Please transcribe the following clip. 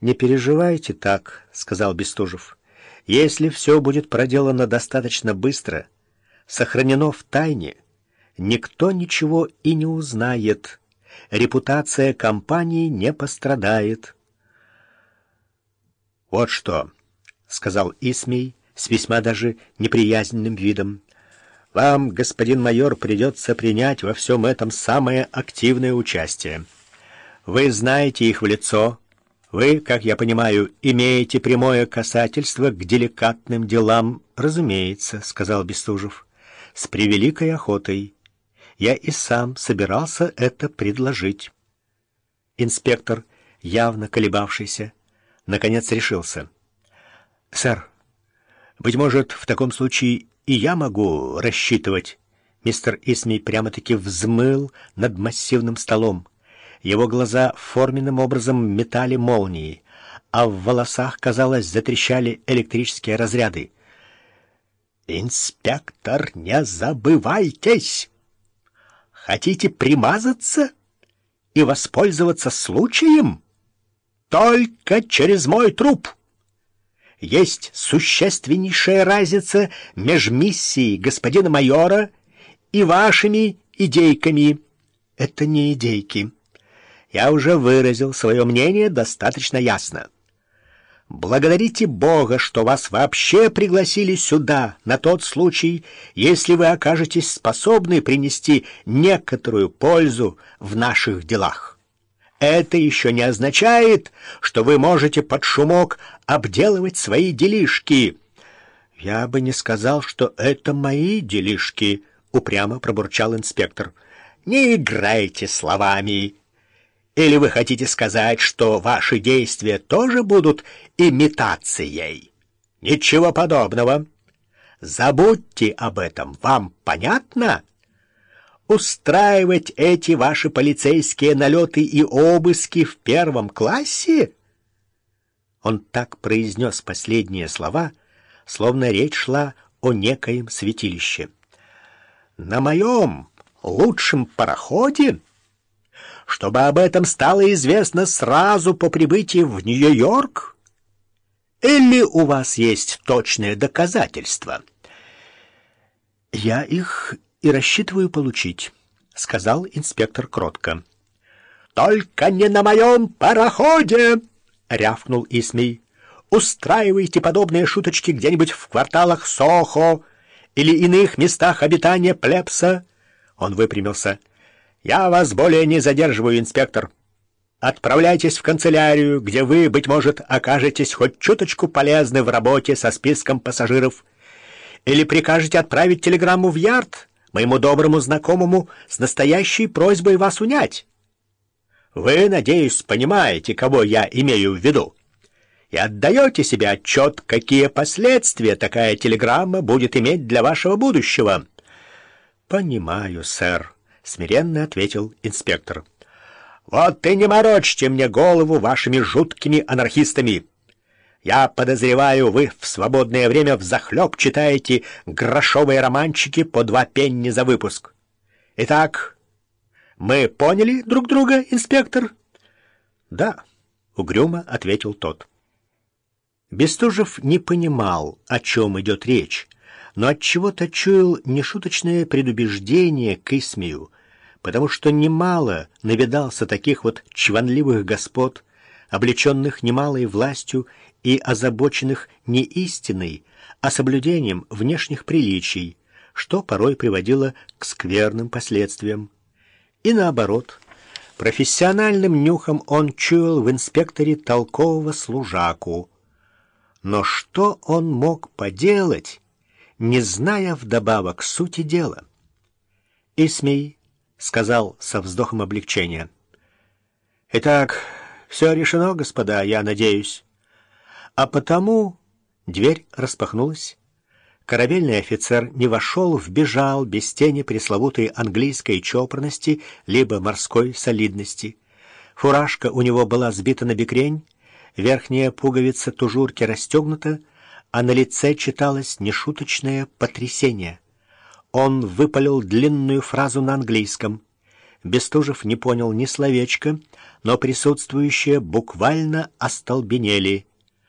«Не переживайте так», — сказал Бестужев. «Если все будет проделано достаточно быстро, сохранено в тайне, никто ничего и не узнает. Репутация компании не пострадает». «Вот что», — сказал Исмей с весьма даже неприязненным видом. «Вам, господин майор, придется принять во всем этом самое активное участие. Вы знаете их в лицо». Вы, как я понимаю, имеете прямое касательство к деликатным делам, разумеется, — сказал Бестужев. С превеликой охотой. Я и сам собирался это предложить. Инспектор, явно колебавшийся, наконец решился. — Сэр, быть может, в таком случае и я могу рассчитывать. Мистер Исмей прямо-таки взмыл над массивным столом. Его глаза форменным образом метали молнии, а в волосах, казалось, затрещали электрические разряды. «Инспектор, не забывайтесь! Хотите примазаться и воспользоваться случаем? Только через мой труп!» Есть существеннейшая разница между миссией господина майора и вашими идейками. Это не идейки я уже выразил свое мнение достаточно ясно. Благодарите Бога, что вас вообще пригласили сюда, на тот случай, если вы окажетесь способны принести некоторую пользу в наших делах. Это еще не означает, что вы можете под шумок обделывать свои делишки. Я бы не сказал, что это мои делишки, — упрямо пробурчал инспектор. Не играйте словами, или вы хотите сказать, что ваши действия тоже будут имитацией? Ничего подобного. Забудьте об этом. Вам понятно? Устраивать эти ваши полицейские налеты и обыски в первом классе? Он так произнес последние слова, словно речь шла о некоем святилище. На моем лучшем пароходе чтобы об этом стало известно сразу по прибытии в Нью-Йорк? Или у вас есть точные доказательства? Я их и рассчитываю получить, сказал инспектор кротко. Только не на моем пароходе, рявкнул Исмей. Устраивайте подобные шуточки где-нибудь в кварталах Сохо или иных местах обитания плебса. Он выпрямился. «Я вас более не задерживаю, инспектор. Отправляйтесь в канцелярию, где вы, быть может, окажетесь хоть чуточку полезны в работе со списком пассажиров. Или прикажете отправить телеграмму в Ярд, моему доброму знакомому, с настоящей просьбой вас унять. Вы, надеюсь, понимаете, кого я имею в виду» и отдаете себе отчет, какие последствия такая телеграмма будет иметь для вашего будущего. — Понимаю, сэр, — смиренно ответил инспектор. «Вот и не морочьте мне голову вашими жуткими анархистами. Я подозреваю, вы в свободное время взахлеб читаете грошовые романчики по два пенни за выпуск. Итак, мы поняли друг друга, инспектор?» «Да», — угрюмо ответил тот. Бестужев не понимал, о чем идет речь, но от чего то чуял нешуточное предубеждение к Исмию, потому что немало навидался таких вот чванливых господ, облеченных немалой властью и озабоченных не истиной, а соблюдением внешних приличий, что порой приводило к скверным последствиям. И наоборот, профессиональным нюхом он чуял в инспекторе толкового служаку. Но что он мог поделать, не зная вдобавок сути дела. Исмей сказал со вздохом облегчения. «Итак, все решено, господа, я надеюсь. А потому...» Дверь распахнулась. Корабельный офицер не вошел, вбежал без тени пресловутой английской чопорности либо морской солидности. Фуражка у него была сбита на бекрень, верхняя пуговица тужурки расстегнута, а на лице читалось нешуточное потрясение. Он выпалил длинную фразу на английском. Бестужев не понял ни словечка, но присутствующие буквально остолбенели.